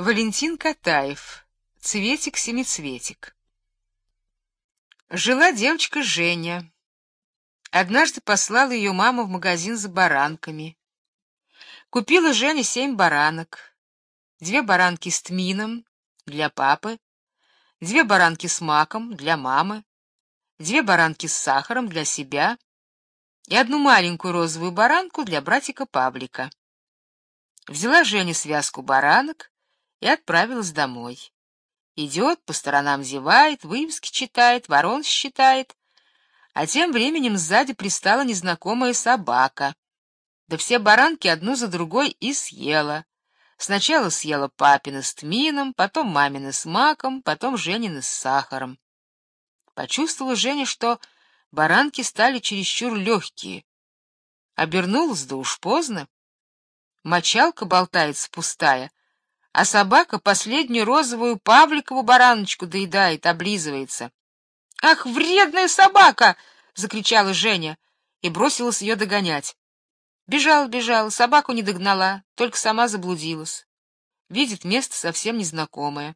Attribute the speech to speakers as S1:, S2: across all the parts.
S1: Валентин Катаев. Цветик-семицветик. Жила девочка Женя. Однажды послала ее мама в магазин за баранками. Купила Женя семь баранок. Две баранки с тмином для папы, две баранки с маком для мамы, две баранки с сахаром для себя и одну маленькую розовую баранку для братика Павлика. Взяла Женя связку баранок и отправилась домой. Идет, по сторонам зевает, вывески читает, ворон считает, а тем временем сзади пристала незнакомая собака. Да все баранки одну за другой и съела. Сначала съела папины с тмином, потом мамины с маком, потом Женины с сахаром. Почувствовала Женя, что баранки стали чересчур легкие. Обернулась, да уж поздно. Мочалка болтается пустая, а собака последнюю розовую Павликову бараночку доедает, облизывается. «Ах, вредная собака!» — закричала Женя и бросилась ее догонять. Бежала, бежала, собаку не догнала, только сама заблудилась. Видит место совсем незнакомое.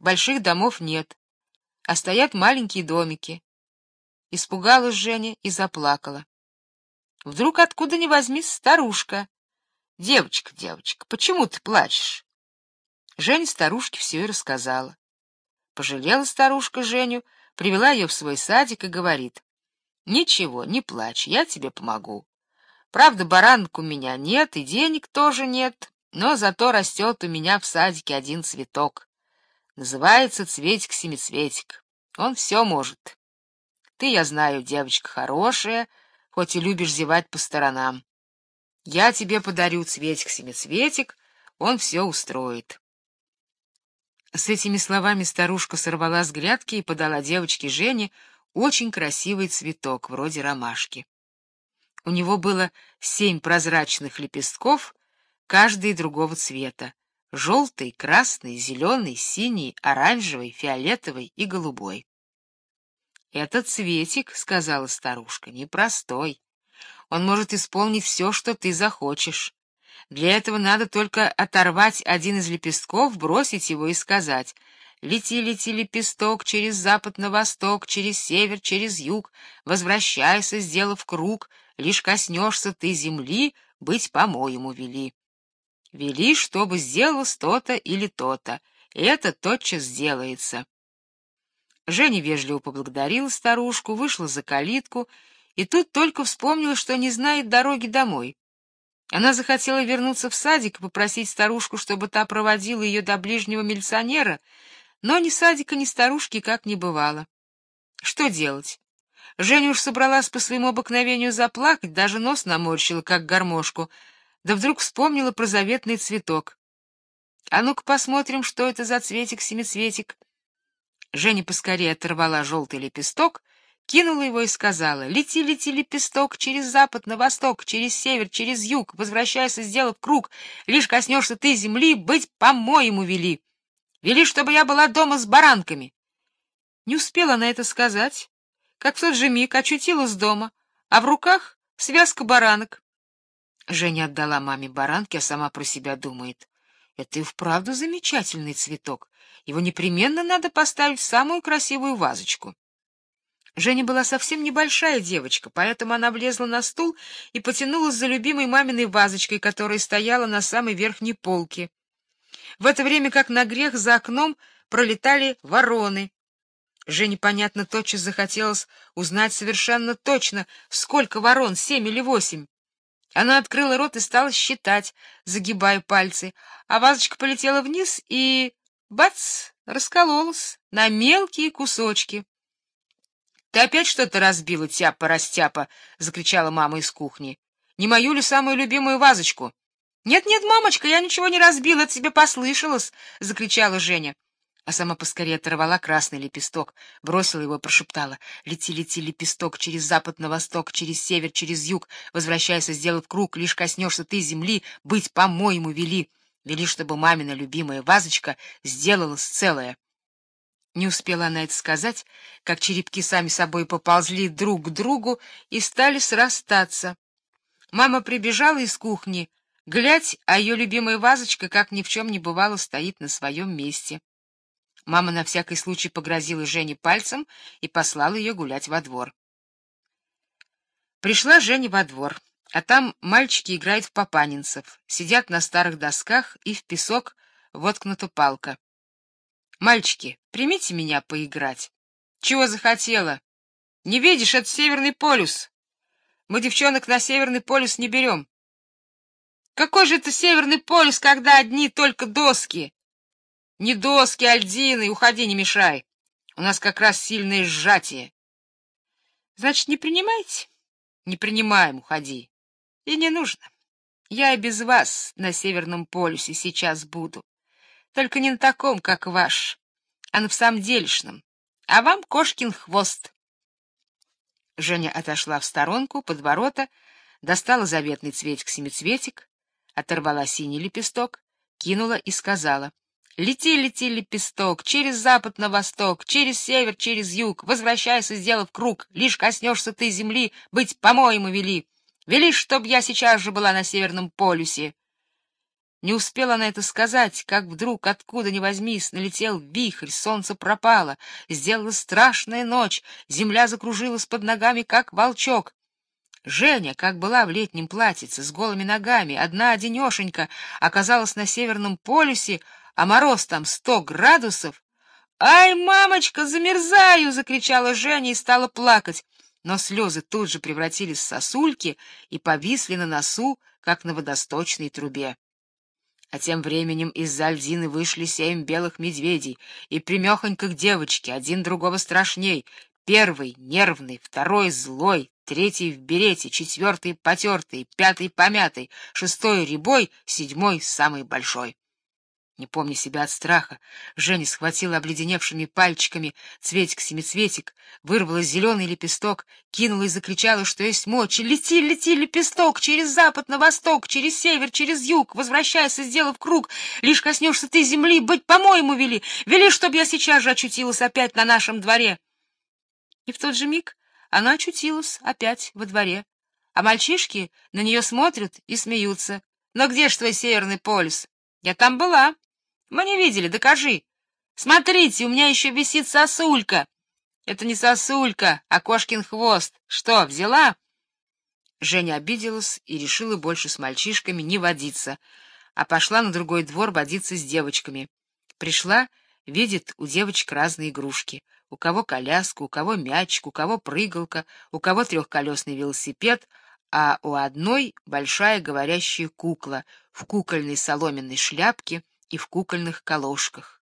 S1: Больших домов нет, а стоят маленькие домики. Испугалась Женя и заплакала. Вдруг откуда ни возьмись старушка. «Девочка, девочка, почему ты плачешь?» Женя старушке все и рассказала. Пожалела старушка Женю, привела ее в свой садик и говорит, «Ничего, не плачь, я тебе помогу. Правда, баранок у меня нет и денег тоже нет, но зато растет у меня в садике один цветок. Называется цветик-семицветик. Он все может. Ты, я знаю, девочка хорошая, хоть и любишь зевать по сторонам. Я тебе подарю цветик-семицветик, он все устроит. С этими словами старушка сорвала с грядки и подала девочке Жене очень красивый цветок, вроде ромашки. У него было семь прозрачных лепестков, каждый другого цвета — желтый, красный, зеленый, синий, оранжевый, фиолетовый и голубой. «Этот цветик, — сказала старушка, — непростой. Он может исполнить все, что ты захочешь. Для этого надо только оторвать один из лепестков, бросить его и сказать «Лети, лети, лепесток, через запад на восток, через север, через юг, возвращайся, сделав круг, лишь коснешься ты земли, быть по-моему вели». Вели, чтобы сделалось то-то или то-то, и это тотчас сделается. Женя вежливо поблагодарила старушку, вышла за калитку, и тут только вспомнила, что не знает дороги домой. Она захотела вернуться в садик и попросить старушку, чтобы та проводила ее до ближнего милиционера, но ни садика, ни старушки как не бывало. Что делать? Женя уж собралась по своему обыкновению заплакать, даже нос наморщила, как гармошку, да вдруг вспомнила про заветный цветок. А ну-ка посмотрим, что это за цветик-семицветик. Женя поскорее оторвала желтый лепесток — кинула его и сказала, «Лети, лети, лепесток, через запад на восток, через север, через юг, возвращайся, сделав круг, лишь коснешься ты земли, быть по-моему вели. Вели, чтобы я была дома с баранками». Не успела она это сказать, как в тот же миг очутилась дома, а в руках связка баранок. Женя отдала маме баранки, а сама про себя думает, «Это и вправду замечательный цветок, его непременно надо поставить в самую красивую вазочку». Женя была совсем небольшая девочка, поэтому она влезла на стул и потянулась за любимой маминой вазочкой, которая стояла на самой верхней полке. В это время, как на грех, за окном пролетали вороны. Жене, понятно, тотчас захотелось узнать совершенно точно, сколько ворон, семь или восемь. Она открыла рот и стала считать, загибая пальцы, а вазочка полетела вниз и, бац, раскололась на мелкие кусочки. Ты опять что-то разбила, тяпа-растяпа, — закричала мама из кухни. — Не мою ли самую любимую вазочку? «Нет, — Нет-нет, мамочка, я ничего не разбила, это тебе послышалось, — закричала Женя. А сама поскорее оторвала красный лепесток, бросила его и прошептала. «Лети, лети, лепесток, через запад на восток, через север, через юг, возвращайся, сделав круг, лишь коснешься ты земли, быть, по-моему, вели. Вели, чтобы мамина любимая вазочка сделалась целая». Не успела она это сказать, как черепки сами собой поползли друг к другу и стали срастаться. Мама прибежала из кухни, Глядь, а ее любимая вазочка, как ни в чем не бывало, стоит на своем месте. Мама на всякий случай погрозила Жене пальцем и послала ее гулять во двор. Пришла Женя во двор, а там мальчики играют в папанинцев, сидят на старых досках и в песок воткнута палка. Мальчики, примите меня поиграть. Чего захотела? Не видишь, это Северный полюс. Мы девчонок на Северный полюс не берем. Какой же это Северный полюс, когда одни только доски? Не доски, альдины, уходи, не мешай. У нас как раз сильное сжатие. Значит, не принимаете? Не принимаем, уходи. И не нужно. Я и без вас на Северном полюсе сейчас буду. Только не на таком, как ваш, а на в самом делешном. А вам кошкин хвост. Женя отошла в сторонку, под ворота, достала заветный цветик-семицветик, оторвала синий лепесток, кинула и сказала — Лети, лети, лепесток, через запад на восток, через север, через юг, возвращайся, сделав круг, лишь коснешься ты земли, быть по-моему вели. Вели, чтоб я сейчас же была на Северном полюсе. Не успела она это сказать, как вдруг, откуда ни возьмись, налетел вихрь, солнце пропало, сделала страшная ночь, земля закружилась под ногами, как волчок. Женя, как была в летнем платьице, с голыми ногами, одна одинешенька, оказалась на Северном полюсе, а мороз там сто градусов. «Ай, мамочка, замерзаю!» — закричала Женя и стала плакать. Но слезы тут же превратились в сосульки и повисли на носу, как на водосточной трубе. А тем временем из-за льдины вышли семь белых медведей, и примехонько к девочке, один другого страшней. Первый — нервный, второй — злой, третий — в берете, четвертый — потертый, пятый — помятый, шестой — рябой, седьмой — самый большой. Не помня себя от страха, Женя схватила обледеневшими пальчиками цветик-семицветик, вырвала зеленый лепесток, кинула и закричала, что есть мочи. «Лети, лети, лепесток! Через запад на восток, через север, через юг! Возвращайся, сделав круг! Лишь коснешься ты земли, быть по-моему вели! Вели, чтобы я сейчас же очутилась опять на нашем дворе!» И в тот же миг она очутилась опять во дворе, а мальчишки на нее смотрят и смеются. «Но где ж твой северный полюс?» «Я там была!» Мы не видели, докажи. Смотрите, у меня еще висит сосулька. Это не сосулька, а кошкин хвост. Что, взяла? Женя обиделась и решила больше с мальчишками не водиться, а пошла на другой двор водиться с девочками. Пришла, видит у девочек разные игрушки. У кого коляска, у кого мячик, у кого прыгалка, у кого трехколесный велосипед, а у одной большая говорящая кукла в кукольной соломенной шляпке — и в кукольных колошках.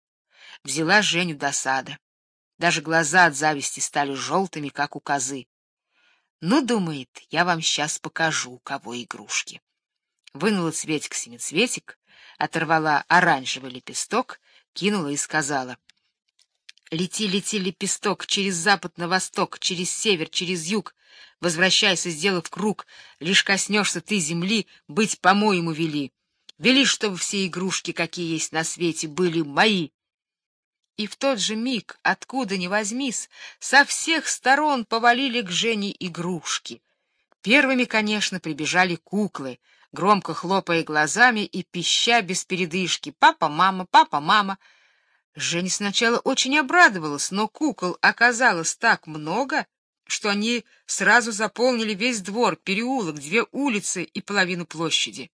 S1: Взяла Женю досада. Даже глаза от зависти стали желтыми, как у козы. Ну, думает, я вам сейчас покажу, у кого игрушки. Вынула цветик-семицветик, оторвала оранжевый лепесток, кинула и сказала. Лети, лети, лепесток, через запад на восток, через север, через юг. Возвращайся, сделав круг, лишь коснешься ты земли, быть по-моему вели. Вели, чтобы все игрушки, какие есть на свете, были мои. И в тот же миг, откуда ни возьмись, со всех сторон повалили к Жене игрушки. Первыми, конечно, прибежали куклы, громко хлопая глазами и пища без передышки. «Папа, мама, папа, мама!» Женя сначала очень обрадовалась, но кукол оказалось так много, что они сразу заполнили весь двор, переулок, две улицы и половину площади.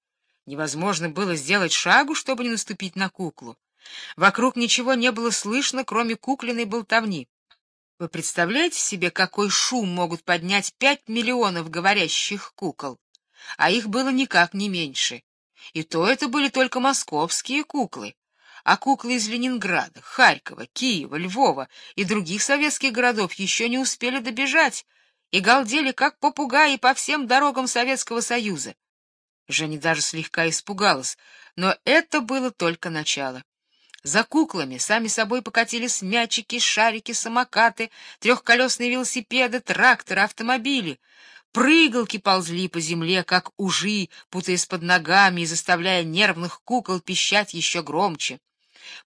S1: Невозможно было сделать шагу, чтобы не наступить на куклу. Вокруг ничего не было слышно, кроме куклиной болтовни. Вы представляете себе, какой шум могут поднять пять миллионов говорящих кукол? А их было никак не меньше. И то это были только московские куклы. А куклы из Ленинграда, Харькова, Киева, Львова и других советских городов еще не успели добежать и галдели, как попугаи, по всем дорогам Советского Союза. Женя даже слегка испугалась, но это было только начало. За куклами сами собой покатились мячики, шарики, самокаты, трехколесные велосипеды, тракторы, автомобили. Прыгалки ползли по земле, как ужи, путаясь под ногами и заставляя нервных кукол пищать еще громче.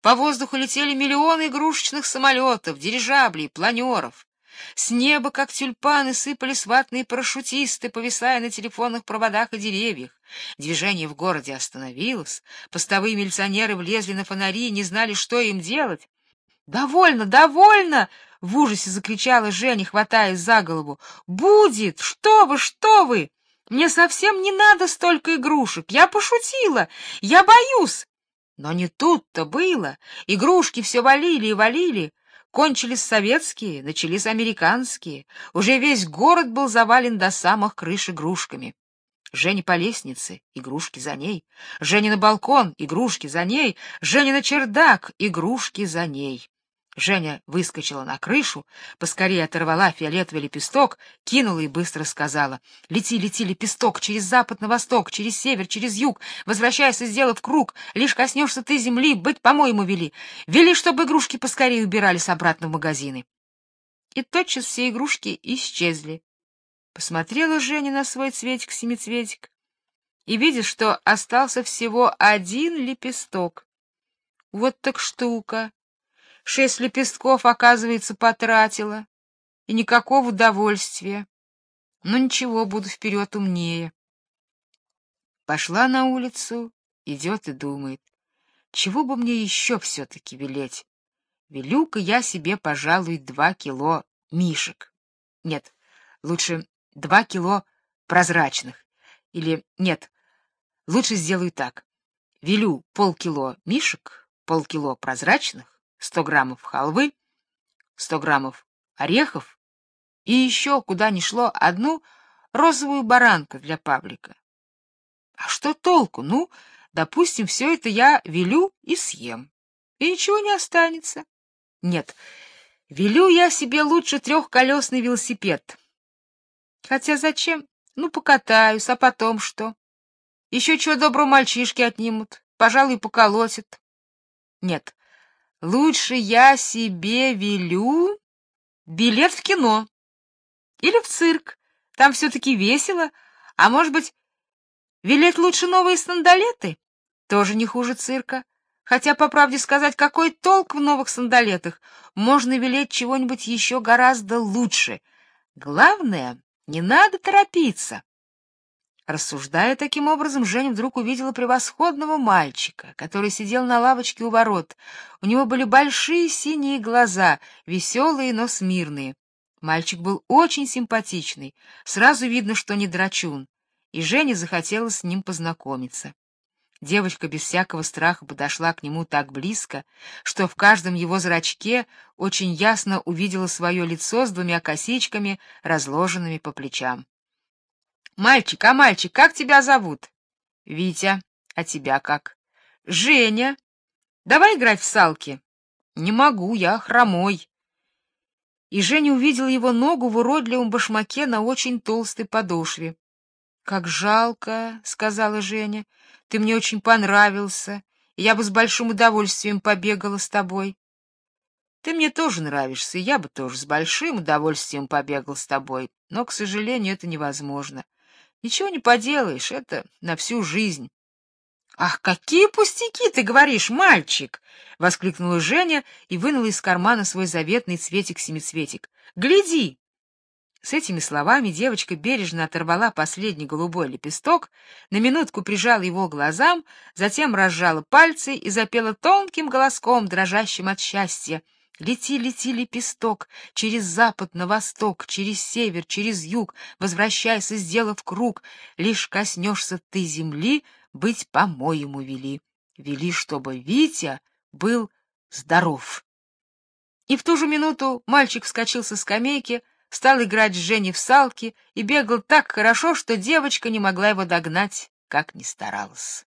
S1: По воздуху летели миллионы игрушечных самолетов, дирижаблей, планеров. С неба, как тюльпаны, сыпались ватные парашютисты, повисая на телефонных проводах и деревьях. Движение в городе остановилось, постовые милиционеры влезли на фонари и не знали, что им делать. «Довольно, довольно!» — в ужасе закричала Женя, хватаясь за голову. «Будет! Что вы, что вы! Мне совсем не надо столько игрушек! Я пошутила! Я боюсь!» Но не тут-то было. Игрушки все валили и валили. Кончились советские, начались американские. Уже весь город был завален до самых крыш игрушками. Женя по лестнице, игрушки за ней. Женя на балкон, игрушки за ней. Женя на чердак, игрушки за ней. Женя выскочила на крышу, поскорее оторвала фиолетовый лепесток, кинула и быстро сказала: "Лети, лети, лепесток, через запад на восток, через север, через юг, возвращайся, сделав круг, лишь коснешься ты земли, быть по-моему вели. Вели, чтобы игрушки поскорее убирались обратно в магазины". И тотчас все игрушки исчезли. Посмотрела Женя на свой цветик-семицветик и видит, что остался всего один лепесток. Вот так штука. Шесть лепестков, оказывается, потратила. И никакого удовольствия. Ну ничего, буду вперед умнее. Пошла на улицу, идет и думает. Чего бы мне еще все-таки велеть? Велю-ка я себе, пожалуй, два кило мишек. Нет, лучше два кило прозрачных. Или нет, лучше сделаю так. Велю полкило мишек, полкило прозрачных, 100 граммов халвы, 100 граммов орехов и еще, куда ни шло, одну розовую баранку для Павлика. А что толку? Ну, допустим, все это я велю и съем, и ничего не останется. Нет, велю я себе лучше трехколесный велосипед. Хотя зачем? Ну, покатаюсь, а потом что? Еще чего доброго мальчишки отнимут, пожалуй, поколотят. Нет, Лучше я себе велю билет в кино или в цирк. Там все-таки весело. А может быть, велеть лучше новые сандалеты? Тоже не хуже цирка. Хотя, по правде сказать, какой толк в новых сандалетах? Можно велеть чего-нибудь еще гораздо лучше. Главное, не надо торопиться. Рассуждая таким образом, Женя вдруг увидела превосходного мальчика, который сидел на лавочке у ворот. У него были большие синие глаза, веселые, но смирные. Мальчик был очень симпатичный, сразу видно, что не драчун, и Жене захотелось с ним познакомиться. Девочка без всякого страха подошла к нему так близко, что в каждом его зрачке очень ясно увидела свое лицо с двумя косичками, разложенными по плечам. Мальчик, а мальчик, как тебя зовут? Витя. А тебя как? Женя. Давай играть в салки. Не могу, я хромой. И Женя увидел его ногу в уродливом башмаке на очень толстой подошве. Как жалко, сказала Женя. Ты мне очень понравился, и я бы с большим удовольствием побегала с тобой. Ты мне тоже нравишься, и я бы тоже с большим удовольствием побегал с тобой, но, к сожалению, это невозможно. Ничего не поделаешь, это на всю жизнь. Ах, какие пустяки ты говоришь, мальчик, воскликнула Женя и вынула из кармана свой заветный цветик-семицветик. Гляди. С этими словами девочка бережно оторвала последний голубой лепесток, на минутку прижала его к глазам, затем разжала пальцы и запела тонким голоском, дрожащим от счастья. Лети, лети, лепесток, через запад на восток, через север, через юг, возвращайся, сделав круг, лишь коснешься ты земли, быть по-моему вели. Вели, чтобы Витя был здоров. И в ту же минуту мальчик вскочил со скамейки, стал играть с Женей в салки и бегал так хорошо, что девочка не могла его догнать, как ни старалась.